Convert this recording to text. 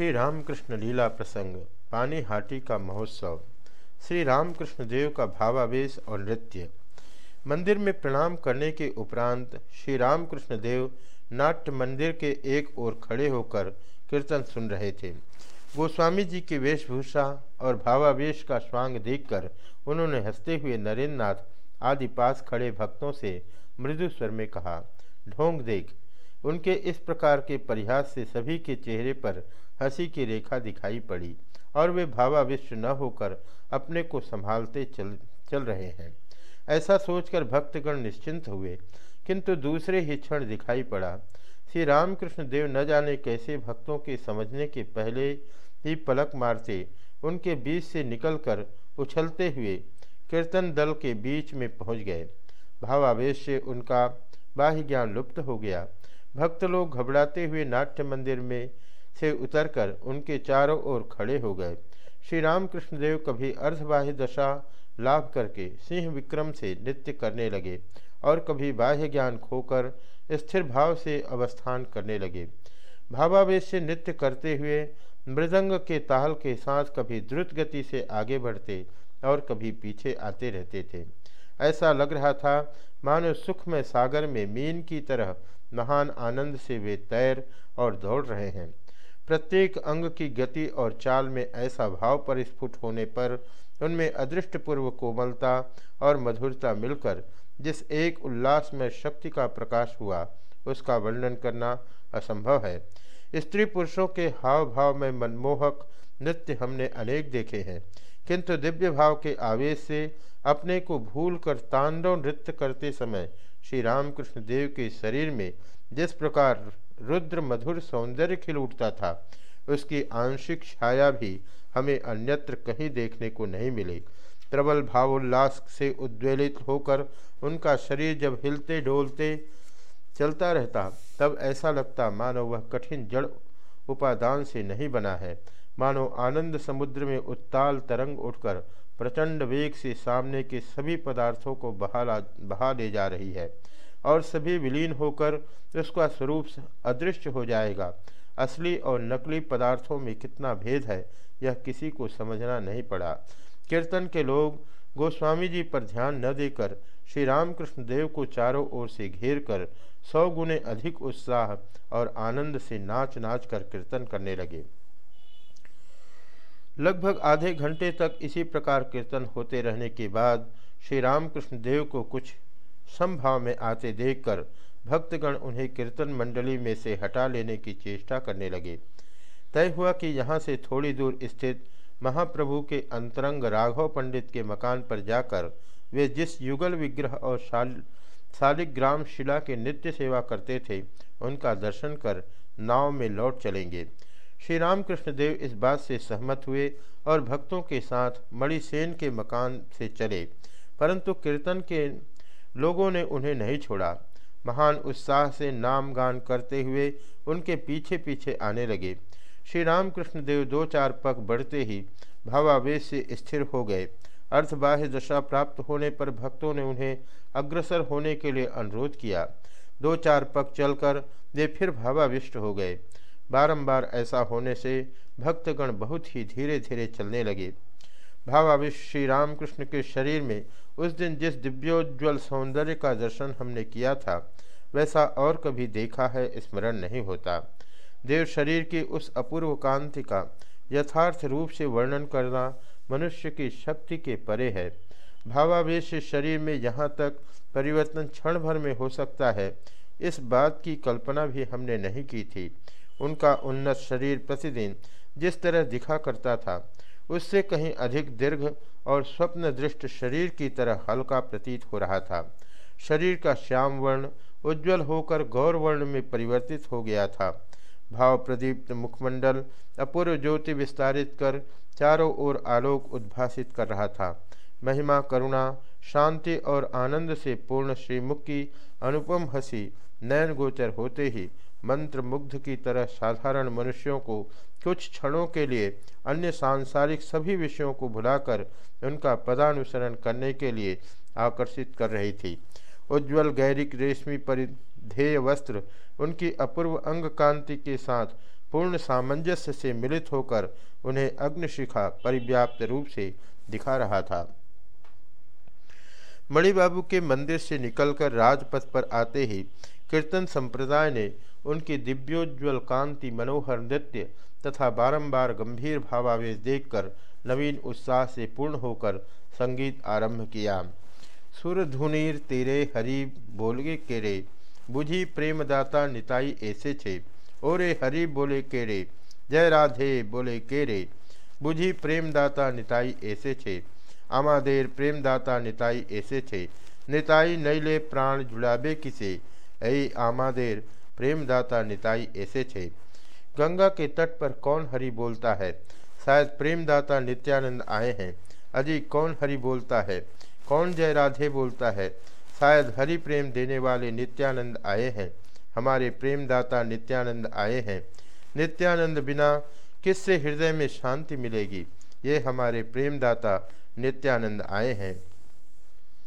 श्री रामकृष्ण लीला प्रसंग, पानी हाटी का महोत्सव, श्री रामकृष्ण देव का भावावेश और नृत्य। मंदिर में प्रणाम करने के उपरांत श्री रामकृष्ण देव नाट्य मंदिर के एक ओर खड़े होकर कीर्तन सुन रहे थे। गोस्वामी जी की वेशभूषा और भावावेश का स्वांग देखकर उन्होंने हँसते हुए नरेंद्र नाथ आदि पास खड़े भक्तों से मृदु स्वर में कहा, ढोंग देख उनके इस प्रकार के परिहास से सभी के चेहरे पर हँसी की रेखा दिखाई पड़ी और वे भावाविष्ट न होकर अपने को संभालते चल चल रहे हैं। ऐसा सोचकर भक्तगण निश्चिंत हुए, किंतु दूसरे ही क्षण दिखाई पड़ा। श्री रामकृष्ण देव न जाने कैसे भक्तों के समझने के पहले ही पलक मारते उनके बीच से निकलकर उछलते हुए कीर्तन दल के बीच में पहुँच गए। भावावेश से उनका बाह्य ज्ञान लुप्त हो गया। भक्त लोग घबराते हुए नाट्य मंदिर में से उतरकर उनके चारों ओर खड़े हो गए। श्री रामकृष्ण देव कभी अर्धबाह्य दशा लाभ करके सिंह विक्रम से नृत्य करने लगे और कभी बाह्य ज्ञान खोकर स्थिर भाव से अवस्थान करने लगे। भावावेश से नृत्य करते हुए मृदंग के ताल के साथ कभी द्रुत गति से आगे बढ़ते और कभी पीछे आते रहते थे। ऐसा लग रहा था मानो सुख में सागर में मीन की तरह महान आनंद से वे तैर और दौड़ रहे हैं। प्रत्येक अंग की गति और चाल में ऐसा भाव परिस्फुट होने पर उनमें अदृष्टपूर्व कोमलता और मधुरता मिलकर जिस एक उल्लास में शक्ति का प्रकाश हुआ, उसका वर्णन करना असंभव है। स्त्री पुरुषों के हाव भाव में मनमोहक नृत्य हमने अनेक देखे हैं। किंतु दिव्य भाव के आवेश से अपने को भूल कर तांडव नृत्य करते समय श्री रामकृष्ण देव के शरीर में जिस प्रकार रुद्र मधुर सौंदर्य खिल उठता था, उसकी आंशिक छाया भी हमें अन्यत्र कहीं देखने को नहीं मिली। प्रबल भावोल्लास से उद्वेलित होकर उनका शरीर जब हिलते डोलते चलता रहता, तब ऐसा लगता मानो वह कठिन जड़ उपादान से नहीं बना है। मानो आनंद समुद्र में उत्ताल तरंग उठकर प्रचंड वेग से सामने के सभी पदार्थों को बहा बहा ले जा रही है और सभी विलीन होकर उसका स्वरूप अदृश्य हो जाएगा। असली और नकली पदार्थों में कितना भेद है, यह किसी को समझना नहीं पड़ा। कीर्तन के लोग गोस्वामी जी पर ध्यान न देकर श्री रामकृष्ण देव को चारों ओर से घेर कर सौ गुने अधिक उत्साह और आनंद से नाच नाच कर कीर्तन करने लगे। लगभग आधे घंटे तक इसी प्रकार कीर्तन होते रहने के बाद श्री रामकृष्ण देव को कुछ संभाव में आते देखकर भक्तगण उन्हें कीर्तन मंडली में से हटा लेने की चेष्टा करने लगे। तय हुआ कि यहाँ से थोड़ी दूर स्थित महाप्रभु के अंतरंग राघव पंडित के मकान पर जाकर वे जिस युगल विग्रह और शाल शालिग्राम शिला के नित्य सेवा करते थे, उनका दर्शन कर नाव में लौट चलेंगे। श्री रामकृष्ण देव इस बात से सहमत हुए और भक्तों के साथ मणिसेन के मकान से चले, परंतु कीर्तन के लोगों ने उन्हें नहीं छोड़ा। महान उत्साह से नाम गान करते हुए उनके पीछे पीछे आने लगे। श्री रामकृष्ण देव दो चार पग बढ़ते ही भावावेश से स्थिर हो गए। अर्थबाह्य दशा प्राप्त होने पर भक्तों ने उन्हें अग्रसर होने के लिए अनुरोध किया। दो चार पग चलकर वे फिर भावाविष्ट हो गए। बारंबार ऐसा होने से भक्तगण बहुत ही धीरे धीरे चलने लगे। भावाविश श्री रामकृष्ण के शरीर में उस दिन जिस दिव्योज्वल सौंदर्य का दर्शन हमने किया था, वैसा और कभी देखा है स्मरण नहीं होता। देव शरीर की उस अपूर्व कांति का यथार्थ रूप से वर्णन करना मनुष्य की शक्ति के परे है। भावावेश शरीर में यहाँ तक परिवर्तन क्षण भर में हो सकता है, इस बात की कल्पना भी हमने नहीं की थी। उनका उन्नत शरीर प्रतिदिन जिस तरह दिखा करता था, उससे कहीं अधिक दीर्घ और स्वप्न दृष्ट शरीर की तरह हल्का प्रतीत हो रहा था। शरीर का श्याम वर्ण उज्ज्वल होकर गौर वर्ण में परिवर्तित हो गया था। भाव प्रदीप्त मुखमंडल अपूर्व ज्योति विस्तारित कर चारों ओर आलोक उद्भासित कर रहा था। महिमा, करुणा, शांति और आनंद से पूर्ण श्रीमुख की अनुपम हँसी नयन गोचर होते ही मंत्र मुग्ध की तरह साधारण मनुष्यों को कुछ क्षणों के लिए अन्य सांसारिक सभी विषयों को भुलाकर उनका पदानुसरण करने के लिए आकर्षित कर रही थी। उज्ज्वल गैरिक रेशमी ध्येय वस्त्र उनकी अपूर्व अंग कांति के साथ पूर्ण सामंजस्य से मिलित होकर उन्हें अग्निशिखा परिव्याप्त रूप से दिखा रहा था। मणिबाबू के मंदिर से निकलकर राजपथ पर आते ही कीर्तन संप्रदाय ने उनकी दिव्योज्वल कांति, मनोहर नृत्य तथा बारंबार गंभीर भावावेश देखकर नवीन उत्साह से पूर्ण होकर संगीत आरंभ किया। सुर धुनीर तेरे हरि बोलगे केरे, बुझी प्रेमदाता निताई ऐसे छे। ओरे हरि बोले केरे, जय राधे बोले केरे, बुझी प्रेमदाता निताई ऐसे छे। आमादेर प्रेमदाता निताई ऐसे छे। निताई नैले प्राण जुड़ाबे किसे ऐ आमादेर प्रेमदाता निताई ऐसे छे गंगा के तट पर कौन हरि बोलता है? शायद प्रेमदाता नित्यानंद आए हैं। अजी, कौन हरि बोलता है? कौन जय राधे बोलता है? शायद हरि प्रेम देने वाले नित्यानंद आए हैं। हमारे प्रेमदाता नित्यानंद आए हैं। नित्यानंद बिना किससे हृदय में शांति मिलेगी? ये हमारे प्रेमदाता नित्यानंद आए हैं।